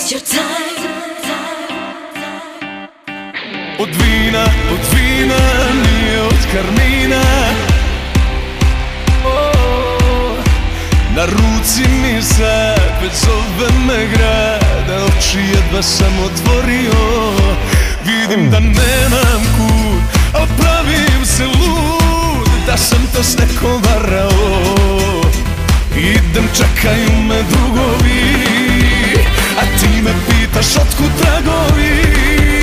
waste your time. Od vina, od vina, nije od karmina Na ruci mi se već zove me grada Oči jedva sam otvorio. Vidim da nemam kut, a pravim se lud Da sam to s nekom varao Idem, čekaju me drugovi a ti me pitaš otkud tragovi?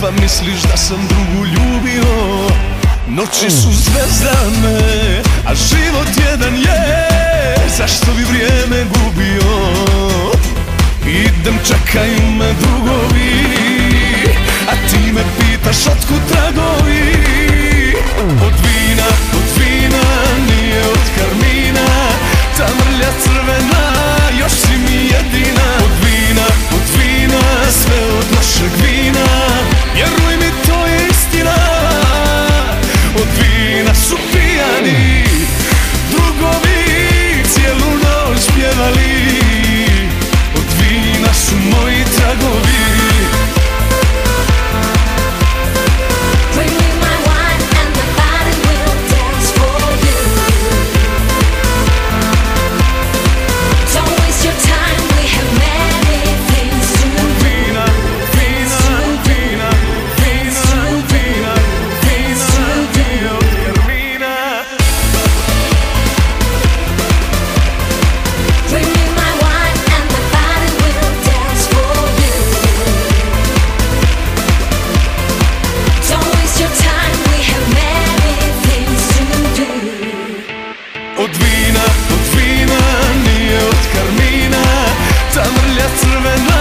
Pa misliš da sam drugu ljubio? Noći su zvezdane A život jedan je. Zašto bi vrijeme gubio? Idem čekaju me drugovi A ti me pitaš otkud tragovi? 滋味